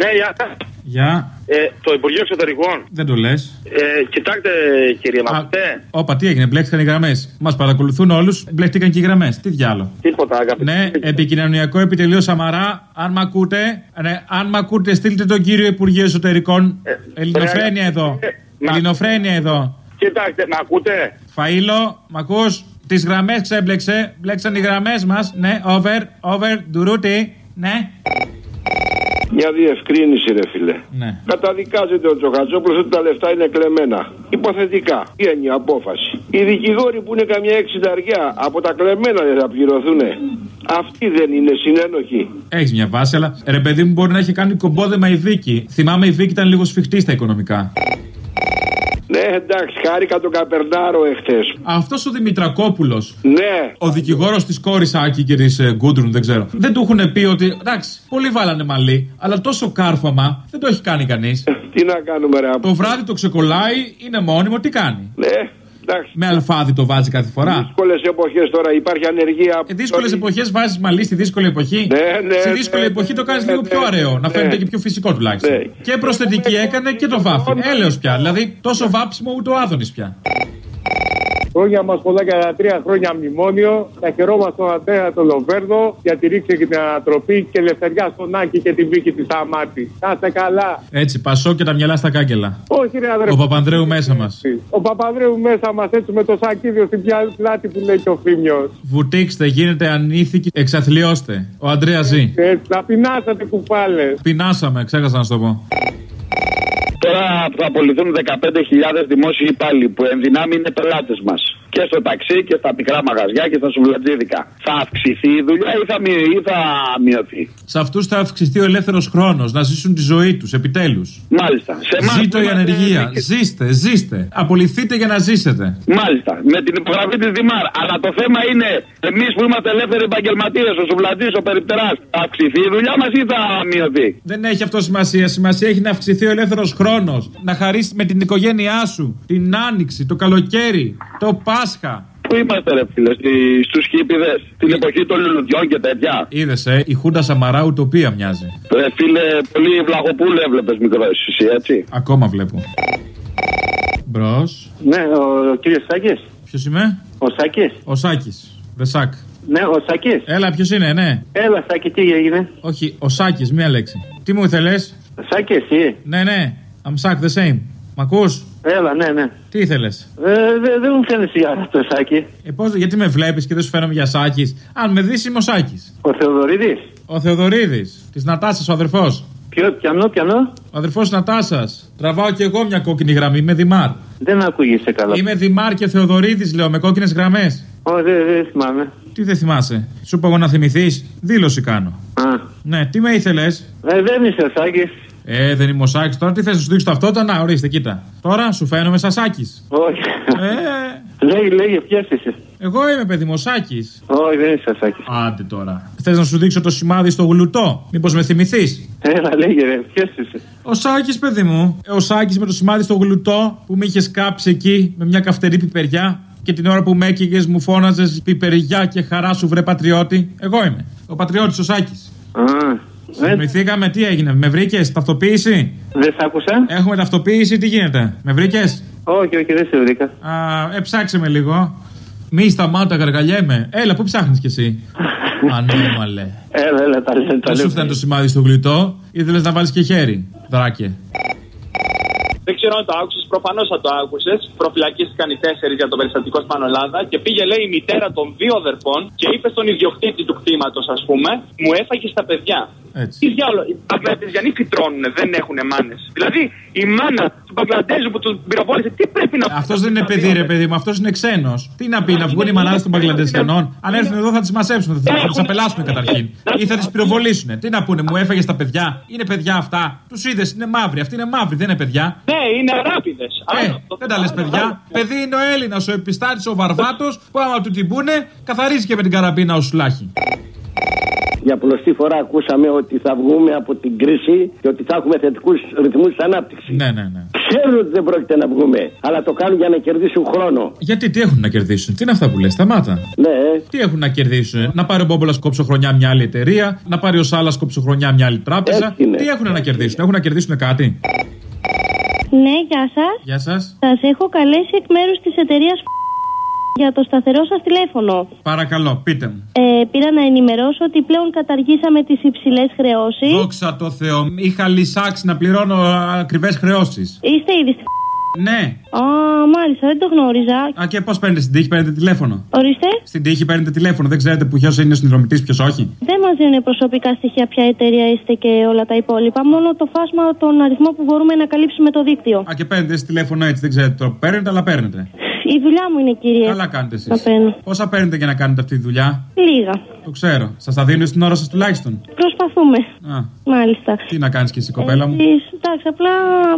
Ναι, γεια. Γεια. Ε, το Υπουργείο Εξωτερικών. Δεν το λες. Ε, κοιτάξτε, κύριε Μαθητέ. Όπα, τι έγινε, μπλέχτηκαν οι γραμμές. Μας παρακολουθούν όλους, μπλέχτηκαν και οι γραμμές. Τι διάλο. Τίποτα, αγαπητέ. Ναι, επικοινωνιακό επιτελείο Σαμαρά. Αν μ' ακούτε, ναι, αν μ' ακούτε, στείλτε τον κύριο Υπουργείο Εσωτερικών. Ε, Ελληνοφρένεια ε, εδώ. ε, μα- Ελληνοφρένεια εδώ. Κοιτάξτε, με ακούτε. Φαΐλο, μ' ακούς, τις γραμμές ξέμπλεξε, μπλέξαν οι γραμμές μας, ναι, over, over, ντουρούτι, ναι. Μια διευκρίνηση, ρε φίλε. Ναι. Καταδικάζεται ο Τζοχατζόπουλος ότι τα λεφτά είναι κλεμμένα. Υποθετικά. Βγαίνει η απόφαση. Οι δικηγόροι που είναι καμιά εξινταριά από τα κλεμμένα δεν θα πληρωθούν. Αυτοί δεν είναι συνένοχοι. Έχεις μια βάση, αλλά ρε παιδί μου μπορεί να έχει κάνει κομπόδεμα η Βίκη. Θυμάμαι η Βίκη ήταν λίγο σφιχτή στα οικονομικά. Ναι, εντάξει, χάρηκα τον Καπερνάρο εχθές. Αυτός ο Δημητρακόπουλος, Ναι, ο δικηγόρος της κόρης Άκη και της ε, Γκούντρουν, δεν ξέρω. Δεν του έχουν πει ότι, εντάξει, πολλοί βάλανε μαλλί, αλλά τόσο κάρφωμα δεν το έχει κάνει κανείς. τι να κάνουμε, ρε. Το βράδυ το ξεκολλάει, είναι μόνιμο, τι κάνει; Ναι, εντάξει. Με αλφάδι το βάζει κάθε φορά. Δύσκολες εποχές τώρα υπάρχει ανεργία. Σε δύσκολες εποχές βάζεις μαλλί στη δύσκολη εποχή. Ναι, ναι, Στη δύσκολη ναι, εποχή ναι, το κάνεις ναι, λίγο ναι, πιο ωραίο. ναι. Να φαίνεται και πιο φυσικό τουλάχιστον. Ναι. Και προσθετική έκανε και το βάφει. Έλεος πια. Δηλαδή τόσο βάψιμο ούτε ο Άδωνης πια. Χρόνια μας πολλά και τα τρία χρόνια μνημόνιο. Θα χαιρόμαστε τον Αντρέα τον Λοβέρδο για τη ρήξη και την ανατροπή και ελευθεριά στον Άκη και τη Βίκη της Αμάτη. Να είστε καλά. Έτσι, πασό και τα μυαλά στα κάγκελα. Όχι, ρε αδερφέ. Ο Παπανδρέου μέσα μας. Ο Παπανδρέου μέσα μας έτσι με το σακίδιο στην πια- πλάτη που λέει και ο Φίμιος. Βουτήξτε, γίνετε ανήθικοι, εξαθλιώστε. Ο Αντρέας ζει. Έτσι, να πεινάσατε κουπάλε. Πεινάσαμε, ξέχασα να σου το πω. Τώρα θα απολυθούν 15.000 δημόσιοι υπάλληλοι που εν δυνάμει είναι πελάτες μας. Και στο ταξί και στα μικρά μαγαζιά και στα σουβλατζίδικα. Θα αυξηθεί η δουλειά ή θα, μει- ή θα μειωθεί; Σε αυτούς θα αυξηθεί ο ελεύθερος χρόνος να ζήσουν τη ζωή τους, επιτέλους. Μάλιστα. Σε εμάς Ζήτω που η είμαστε- ανεργία. Ζήστε, ζήστε. Απολυθείτε για να ζήσετε. Μάλιστα. Με την υπογραφή της Δημάρ. Αλλά το θέμα είναι εμείς που είμαστε ελεύθεροι επαγγελματίες, ο σουβλατζής, ο περιπτεράς, θα αυξηθεί η δουλειά μας ή θα μειωθεί; Δεν έχει αυτό σημασία. Σημασία έχει να αυξηθεί ο ελεύθερος χρόνος. Να χαρίσει με την οικογένειά σου την άνοιξη, το καλοκαίρι, το Πάσχα. Πού είμαστε, ρε φίλε, στους χίπηδες, την εποχή των λουλουδιών και τέτοια. Είδες, ε, η Χούντα Σαμαρά ουτοπία μοιάζει. Ρε φίλε, πολύ βλαχοπούλε έβλεπες μικρός εσύ, έτσι. Ακόμα βλέπω. Μπρος. Ναι, ο, ο κύριος Σάκης. Ποιος είμαι; Ο Σάκης. Ο Σάκης. Δεσάκ. Ναι, ο Σάκης. Έλα, ποιος είναι, ναι. Έλα, Σάκη, τι έγινε; Όχι, ο Σάκης, μία λέξη. Τι μου ήθελες; Σάκη, εσύ. Ναι, ναι. I'm Σάκ the same. Μ' ακούς; Έλα, ναι, ναι. Τι ήθελες; Ε, δε- δεν μου φαίνεσαι για αυτό, Σάκη. Ε, πώς, γιατί με βλέπεις και δεν σου φαίνομαι για Σάκης; Αν με δεις, είμαι ο Σάκης. Ο Θεοδωρίδης. Ο Θεοδωρίδης. Της Νατάσας, ο αδερφός. Ποιο, πιανό, πιανό; Ο αδερφός Νατάσας. Τραβάω κι εγώ μια κόκκινη γραμμή. Είμαι Δημάρ. Δεν ακούγεσαι καλά. Είμαι Δημάρ και Θεοδωρίδης, λέω, με κόκκινες γραμμές. Ω, δεν δεν θυμάμαι. Τι δεν θυμάσαι; Σου είπα εγώ να θυμηθείς. Δήλωση κάνω. Α. Ναι, τι με ήθελες; Ε, δεν είσαι ο Σάκης. Ε, δεν είμαι ο Σάκης. Τώρα τι θες να σου δείξω ταυτότητα. Να, ορίστε, κοίτα. Τώρα σου φαίνομαι σαν Σάκης. Όχι. Ε, Λέγε, λέγε, ποιος είσαι. εγώ είμαι παιδί μου, ο Σάκης. Όχι, δεν είσαι ο Σάκης. Άντε τώρα. Θες να σου δείξω το σημάδι στο γλουτό; Μήπως με θυμηθείς; Έλα, λέγε, ρε, ποιος είσαι. Ο Σάκης, παιδί μου. Ε, Ο Σάκης με το σημάδι στο γλουτό που με είχες κάψει εκεί με μια καυτερή πιπεριά. Και την ώρα που με έκυγε μου φώναζες πιπεριά και χαρά σου βρε πατριώτη. Εγώ είμαι. Ο πατριώτης ο Σάκης. Α, ε, Συνηθήκαμε, τι έγινε, με βρήκες, ταυτοποίηση; δεν σ' άκουσα. Έχουμε ταυτοποίηση, τι γίνεται, με βρήκες; Όχι, όχι, δεν σε βρήκα. Α, ε, ψάξε με λίγο. Μη σταμάτα, γαργαλιέμαι. Έλα, πού ψάχνεις κι εσύ; Ανώμαλε. Έλα, έλα, τα λέω. Τα Δεν σου λέω. φτάνει το σημάδι στο γλυτό, ήθελες να βάλεις και χέρι. Δράκε. Δεν ξέρω αν το άκουσες, προφανώς θα το άκουσες. Προφυλακίστηκαν οι τέσσερις για το περιστατικό στην Ελλάδα και πήγε, λέει, η μητέρα των δύο αδερφών και είπε στον ιδιοκτήτη του κτήματος, ας πούμε, μου έφαγες στα παιδιά. Έτσι. Τι διάλογο, οι Μπαγκλαντεζιανοί φυτρώνουν, δεν έχουν μάνες. Δηλαδή, η μάνα του Μπαγκλαντέζου που του πυροβόλησε, τι πρέπει να Αυτός δεν είναι παιδί, ρε παιδί μου, αυτός είναι ξένος. Τι να πει, να βγουν οι μανάδες των Παγκλαντεσιανών. Αν έρθουν εδώ θα τις μασέψουν, θα, θα τις απελάσουν καταρχήν. Ή θα τις πυροβολήσουν. Τι να πούνε, μου έφαγες τα παιδιά. Είναι παιδιά αυτά. Τους είδες, είναι μαύροι. Αυτοί είναι μαύροι, δεν είναι παιδιά. Ναι, είναι αράπηδε. Ε, δεν τα λες παιδιά. Παιδί είναι ο Έλληνας, ο επιστάτης, ο Βαρβάτος, που άμα του την πούνε, καθαρίζει και με την καραμπίνα ο σουλάχη. Για πολλωστή φορά ακούσαμε ότι θα βγούμε από την κρίση και ότι θα έχουμε θετικούς ρυθμούς ανάπτυξης. Ναι, ναι, ναι. Ξέρουν ότι δεν πρόκειται να βγούμε, αλλά το κάνουν για να κερδίσουν χρόνο. Γιατί τι έχουν να κερδίσουν, τι είναι αυτά που λες, σταμάτα. Ναι, Τι έχουν να κερδίσουν, να πάρει ο Μπόμπολας κόψοχρονιά μια άλλη εταιρεία, να πάρει ο Σάλας κόψοχρονιά μια άλλη τράπεζα. Έτσι είναι. Τι έχουν να κερδίσουν, έχουν να κερδίσουν κάτι. Ναι, γεια σας. Γεια σας. Σας έχω καλέσει εκ μέρους της εταιρείας για το σταθερό σας τηλέφωνο. Παρακαλώ, πείτε μου. Ε, πήρα να ενημερώσω ότι πλέον καταργήσαμε τις υψηλές χρεώσεις. Δόξα τω Θεώ, είχα λυσάξει να πληρώνω ακριβές χρεώσεις. Είστε ήδη στη Ναι. Α, μάλιστα, δεν το γνώριζα. Α, και πώς παίρνετε στην τύχη, παίρνετε τηλέφωνο; Ορίστε. Στην τύχη παίρνετε τηλέφωνο, δεν ξέρετε που ποιος είναι ο συνδρομητής, ποιος όχι; Δεν μας δίνουν προσωπικά στοιχεία ποια εταιρεία είστε και όλα τα υπόλοιπα. Μόνο το φάσμα, τον αριθμό που μπορούμε να καλύψουμε το δίκτυο. Α, και παίρνετε στη τηλέφωνο έτσι, δεν ξέρετε το παίρνετε, αλλά παίρνετε. Η δουλειά μου είναι, κύριε. Καλά κάνετε εσείς. Να παίρνω. Πόσα παίρνετε για να κάνετε αυτή τη δουλειά; Λίγα. Το ξέρω. Σας τα δίνουν στην ώρα σας τουλάχιστον. Προσπαθούμε. Α, Μάλιστα. τι να κάνεις και εσύ, κοπέλα μου; Εσείς, εντάξει, απλά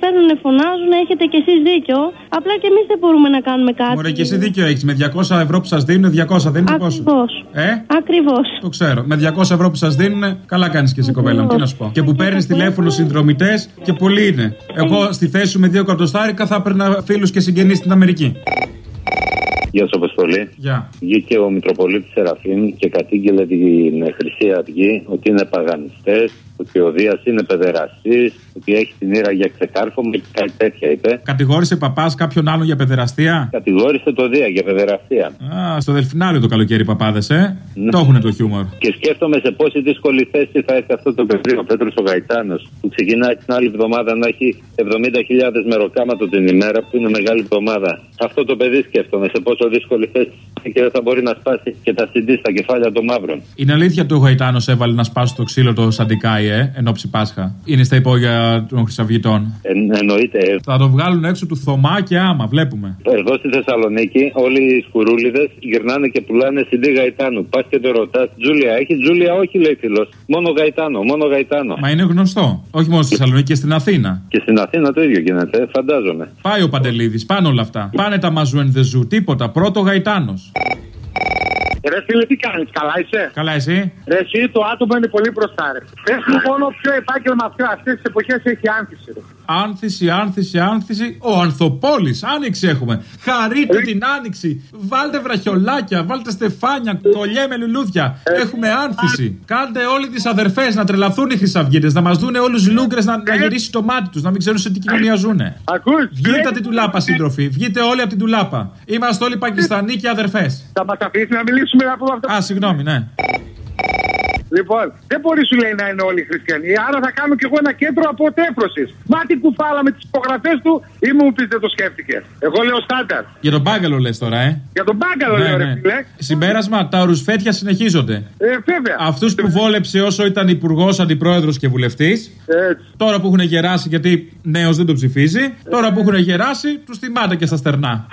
παίρνουν, φωνάζουν, έχετε κι εσείς δίκιο. Απλά και εμείς δεν μπορούμε να κάνουμε κάτι. Μωρέ, και εσύ δίκιο έχεις. Με 200 ευρώ που σας δίνουν, 200 δεν είναι πόσο. Ακριβώς. Ε, Ακριβώς. το ξέρω. Με 200 ευρώ που σας δίνουν, καλά κάνεις και εσύ, κοπέλα μου. Τι να σου πω. Και που παίρνεις τηλέφωνο συνδρομητές και πολλοί είναι. Εγώ στη θέση σου με δύο καρτοστάρικα θα έπαιρνα φίλους και συγγενείς στην Αμερική. Γεια σα, Αποστολή. Γεια. Βγήκε ο Μητροπολίτης Σεραφείμ και κατήγγειλε την Χρυσή Αυγή ότι είναι παγανιστές, ότι ο Δία είναι παιδεραστής, ότι έχει την ήρα για ξεκάρφωμα και κάτι τέτοια είπε. Κατηγόρησε παπάς κάποιον άλλον για παιδεραστία; Κατηγόρησε το Δία για παιδεραστία. Α, στο Δελφινάριο το καλοκαίρι παπάδες, ε. Το έχουν το χιούμορ. Και σκέφτομαι σε πόση δύσκολη θέση θα έρθει αυτό το παιδί, ο Πέτρος ο Γαϊτάνος, που ξεκινάει την άλλη εβδομάδα να έχει 70.000 μεροκάματο την ημέρα, που είναι μεγάλη εβδομάδα. Αυτό το παιδί σκέφτομαι σε πόσο δύσκολη θέση και δεν θα μπορεί να σπάσει και τα συντή στα κεφάλια των μαύρων. Είναι αλήθεια ότι ο Γαϊτάνος έβαλε να σπάσει το ξύλο το Σαντικάι, ε, εν ώψη Πάσχα. Είναι στα υπόγεια των Χρυσαυγητών. Ε, εννοείται. ε, Θα το βγάλουν έξω του Θωμά και άμα, βλέπουμε. Εδώ στη Θεσσαλονίκη όλοι οι σκουρούλιδες γυρνάνε και πουλάνε συντή Γαϊτάνου. Πας και το ρωτάς, Τζούλια, έχεις Τζούλια, όχι λέει φίλος. Μόνο Γαϊτάνο, μόνο Γαϊτάνο. Μα είναι γνωστό. Όχι μόνο στη Θεσσαλονίκη και στην Αθήνα. Και στην Αθήνα το ίδιο γίνεται, φαντάζομαι. Πάει ο Παντελίδης, πάνε όλα αυτά. Πάνε τα μαζού εν δεζού, τίποτα. Πρώτο Γαϊτάνος. Ρε φίλε, τι κάνεις, καλά είσαι; Καλά, εσύ; Ρε, εσύ το άτομο είναι πολύ μπροστά, ρε. Πε μου μόνο ποιο επάγγελμα αυτό αυτές τις εποχές έχει άνθηση, ρε. Άνθηση, άνθηση, άνθηση. Ο Ανθοπόλης, άνοιξη έχουμε. Χαρείτε την άνοιξη. Βάλτε βραχιολάκια, βάλτε στεφάνια, κολλιέ με λουλούδια. Έχουμε άνθηση. Κάντε όλοι τις αδερφές να τρελαθούν οι χρυσαυγίτες, να μας δούνε όλους λούγκρες να, να γυρίσει το μάτι τους, να μην ξέρουν σε τι κοινωνία ζουνε. Ακούς, Βγείτε από την τουλάπα, σύντροφοι. Βγείτε όλοι από την τουλάπα. Είμαστε όλοι Πακιστανοί και αδερφές. Θα μας αφήσει να μιλήσουμε να πούμε αυτό. Α, συγγνώμη, ναι. Λοιπόν, δεν μπορεί σου λέει να είναι όλοι χριστιανοί. Άρα θα κάνω κι εγώ ένα κέντρο αποτέφρωσης. Μα την κουφάλα με τις υπογραφές του ή μου πεις δεν το σκέφτηκες. Εγώ λέω στάνταρ. Για τον μπάγκαλο λες τώρα, ε. Για τον μπάγκαλο Ναι, λέω, ναι. ρε φίλε. Συμπέρασμα, τα ορουσφέτια συνεχίζονται. Ε, βέβαια. Αυτούς που βόλεψε όσο ήταν υπουργός, αντιπρόεδρος και βουλευτής. Έτσι. Τώρα που έχουν γεράσει, γιατί νέος δεν το ψηφίζει. Τώρα που έχουν γεράσει, τους θυμάται και στα στερνά.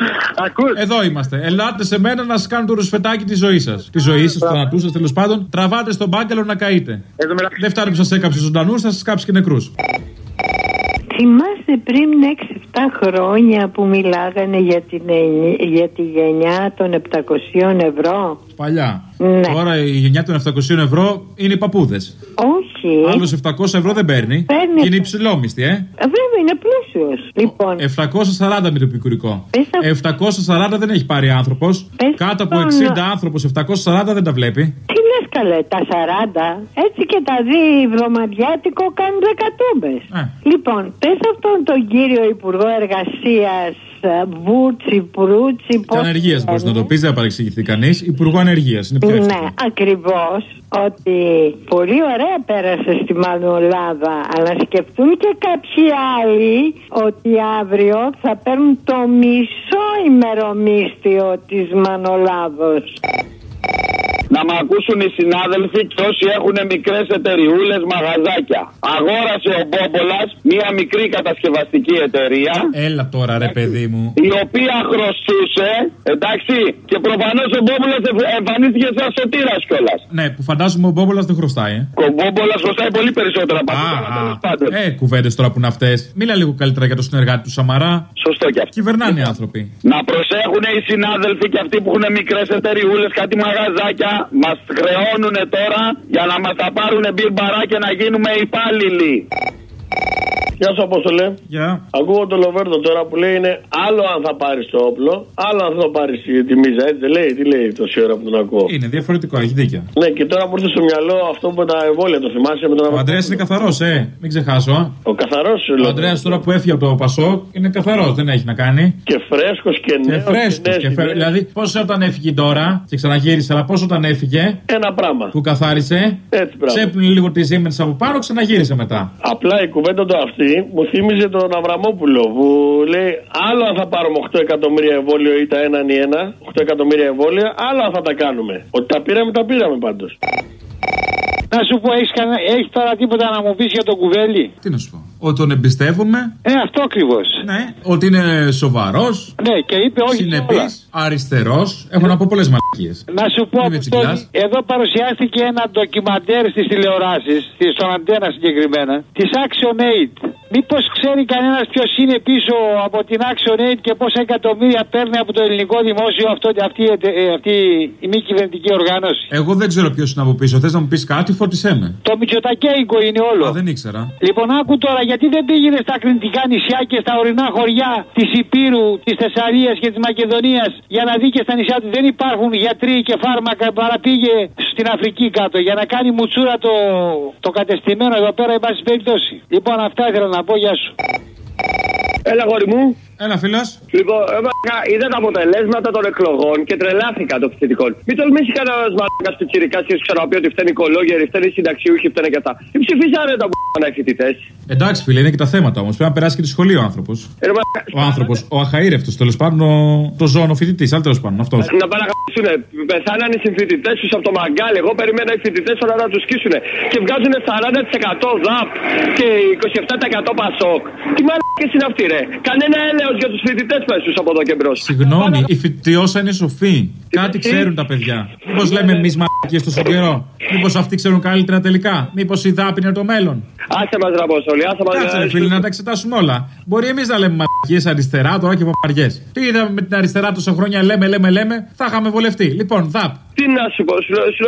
Ακούς. Εδώ είμαστε. Ελάτε σε μένα να σας κάνω το ρουσφετάκι της ζωής σας. Της ζωής σας, του θανατού σας τέλος πάντων. Τραβάτε στον μπάγκαλο να καείτε. Εδώ μεταξύ. Δεν φτάνει που σας έκαψε ζωντανούς, θα σας κάψει και νεκρούς. Θυμάστε πριν 6-7 χρόνια που μιλάγανε για, την, ενι- για τη γενιά των 700 ευρώ; Παλιά. Ναι. Τώρα η γενιά των 700 ευρώ είναι οι παππούδες. Όχι. Άλλο 700 ευρώ δεν παίρνει. Παίρνει. Και είναι υψηλόμιστη, ε. Ε, Βέβαια είναι πλούσιος. Λοιπόν, 740 με το επικουρικό. Πες 740 δεν έχει πάρει άνθρωπος. Πες Κάτω από τον- 60 άνθρωπος 740 δεν τα βλέπει. τι λε καλέ, τα 40. Έτσι και τα δει βδομαδιάτικο κάνουν δεκατούμπες. Ε. Λοιπόν, πες αυτόν τον κύριο Υπουργό Εργασίας Βούτσι, Προύτσι, Και πώς ανεργίας μπορείς να λένε. το πεις, δεν θα παρεξηγηθεί κανείς. Υπουργό Ανεργίας. Είναι πιο Ναι, εύκολο. ακριβώς. Ότι πολύ ωραία πέρασε στη Μανολάδα, αλλά σκεφτούν και κάποιοι άλλοι ότι αύριο θα παίρνουν το μισό ημερομίσθιο της Μανολάδος. Να με ακούσουν οι συνάδελφοι και όσοι έχουν μικρές εταιριούλες, μαγαζάκια. Αγόρασε ο Μπόμπολας μία μικρή κατασκευαστική εταιρεία. Έλα τώρα, ρε παιδί μου. Η οποία χρωστούσε, εντάξει, και προφανώς ο Μπόμπολας εμφανίστηκε σαν σωτήρας κιόλας. Ναι, που φαντάζομαι ο Μπόμπολας δεν χρωστάει, ε. Ο Μπόμπολας χρωστάει πολύ περισσότερα από αυτό. αλλά τέλος πάντων. Ε, κουβέντες τώρα που είναι αυτέ. Μίλα λίγο καλύτερα για το συνεργάτη του Σαμαρά. Σωστό κι αυτό. Κυβερνάνε οι άνθρωποι. Να προσέχουν οι συνάδελφοι και αυτοί που έχουν μικρές εταιριούλες, κάτι μαγαζάκια, μας χρεώνουν τώρα για να μας τα πάρουν μπιρμπαρά και να γίνουμε υπάλληλοι. Γεια σου, Απόστολε. Γεια. Ακούω τον Λοβέρδο τώρα που λέει είναι άλλο αν θα πάρεις το όπλο, άλλο αν θα πάρεις τη μίζα. Έτσι δεν λέει, τι λέει τόση ώρα που τον ακούω. Είναι διαφορετικό, έχει δίκιο. Ναι, και τώρα μου ήρθε στο μυαλό αυτό με τα εμβόλια, το θυμάσαι με τον Ο Αντρέα είναι καθαρός, ε. Μην ξεχάσω. α. Ο καθαρός Ο Αντρέα τώρα που έφυγε από το Πασό είναι καθαρός, δεν έχει να κάνει. Και φρέσκος και Και νέος. φρέσκος. Και φε... Δηλαδή, πόσο όταν έφυγε τώρα και ξαναγύρισε, αλλά πόσο όταν έφυγε Ένα πράγμα. που καθάρισε, Έτσι, πράγμα. ξέπλυνε λίγο τη Siemens από πάνω, ξαναγύρισε μετά. Απλά η κουβέντα του αυτή μου θύμιζε τον Αβραμόπουλο που λέει άλλο αν θα πάρουμε 8 εκατομμύρια εμβόλιο ή τα έναν ή ένα, 8 εκατομμύρια εμβόλια, άλλο αν θα τα κάνουμε. Ότι τα πήραμε, τα πήραμε πάντως. Να σου πω, έχεις έχεις τώρα τίποτα να μου πεις για τον κουβέλι. Τι να σου πω. Ότι τον εμπιστεύομαι. Ε, αυτό ακριβώς. Ναι. Ότι είναι σοβαρός. Ναι, και είπε όχι. σε Συνεπής, όλα. αριστερός. Έχω να πω πολλές μαλακίες. Να σου πω, Μην με Αποστόλη, τσιγκλάς. εδώ παρουσιάστηκε ένα ντοκιμαντέρ στις τηλεοράσεις, στον Αντένα συγκεκριμένα, της Action Aid. Μήπως ξέρει κανένας ποιος είναι πίσω από την Action Aid και πόσα εκατομμύρια παίρνει από το ελληνικό δημόσιο αυτό, αυτή, ε, αυτή η μη κυβερνητική οργάνωση; Εγώ δεν ξέρω ποιος είναι από πίσω. Θες να μου πεις κάτι, φόρτισέ με. Το Μητσοτακέικο είναι όλο. Α, δεν ήξερα. Λοιπόν, άκου τώρα, γιατί δεν πήγαινε στα κρυντικά νησιά και στα ορεινά χωριά της Υπήρου, της Θεσσαλία και της Μακεδονίας για να δει και στα νησιά του δεν υπάρχουν γιατροί και φάρμακα παρά πήγε στην Αφρική κάτω για να κάνει μουτσούρα το, το κατεστημένο εδώ πέρα, εν πάση περιπτώσει. Λοιπόν, αυτά ήθελα να πω, γεια σου. Έλα, γόρι μου. Έλα, φίλος. Λοιπόν, ε, μαλάκα, είδα τα αποτελέσματα των εκλογών και τρελάθηκα των φοιτητικών. Μην τολμήσει κανένα μαλάκα πιτσυρικά και σου ξαναπεί ότι φταίνει οι οικολόγεροι, φταίνει οι συνταξιούχοι, φταίνει και αυτά. Τι ψηφίσανε τα μπουκάνα οι φοιτητέ. Εντάξει, φίλε, είναι και τα θέματα όμως. Πρέπει να περάσει και τη σχολή ο άνθρωπος. Ε, μαλάκα, Ο άνθρωπος, ο αχαήρευτος τέλος πάντων, ο... το ζώνο φοιτητής, αλλά τέλος πάντων αυτός. Να παρακαλέσουν. Πεθάνανε οι συμφοιτητές τους από το μαγκάλι. Εγώ περίμενα οι φοιτητές τώρα να τους σκίσουν. Και βγάζουν 40% ΔΑΠ και 27% Πασόκ. Τι μαλάκε είναι αυτοί, ρε. Κανένα έλεος για τους φοιτητές πέσου από εδώ και μπρος. Συγγνώμη, η φοιτητιώσα είναι σοφή. Κάτι ξέρουν τα παιδιά. Μήπως λέμε εμείς μαλακίες τόσο καιρό; Μήπως αυτοί ξέρουν καλύτερα τελικά; Μήπως η δάπη είναι το μέλλον; Άσε μας ραμποσόλη, άσε μας Κάτσε, ρε φίλε, να τα εξετάσουμε όλα. Μπορεί εμείς να λέμε μαλακίες αριστερά τώρα και παπαριέ. Τι είδαμε με την αριστερά τόσα χρόνια, λέμε, λέμε, λέμε, θα είχαμε βολευτεί. Λοιπόν, δαπ. Τι να σου πω, σου, σου,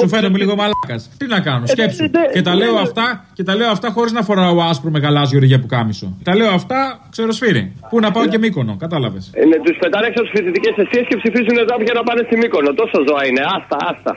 Σου φαίνομαι λίγο μαλάκας. Τι να κάνω, σκέψου. Ε, ναι, ναι, Και τα ναι, λέω ναι. αυτά και τα λέω αυτά χωρίς να φοράω άσπρο με γαλάζιο ρηγέ που κάμισο. Τα λέω αυτά ξεροσφύρι. Πού να πάω και μήκονο, κατάλαβες. Ε, ναι, τους πετάνε έξω τι φοιτητικές αιστείε και ψηφίζουν εδώ για να πάνε στη Μύκονο. Τόσο ζώα είναι. Άστα, άστα.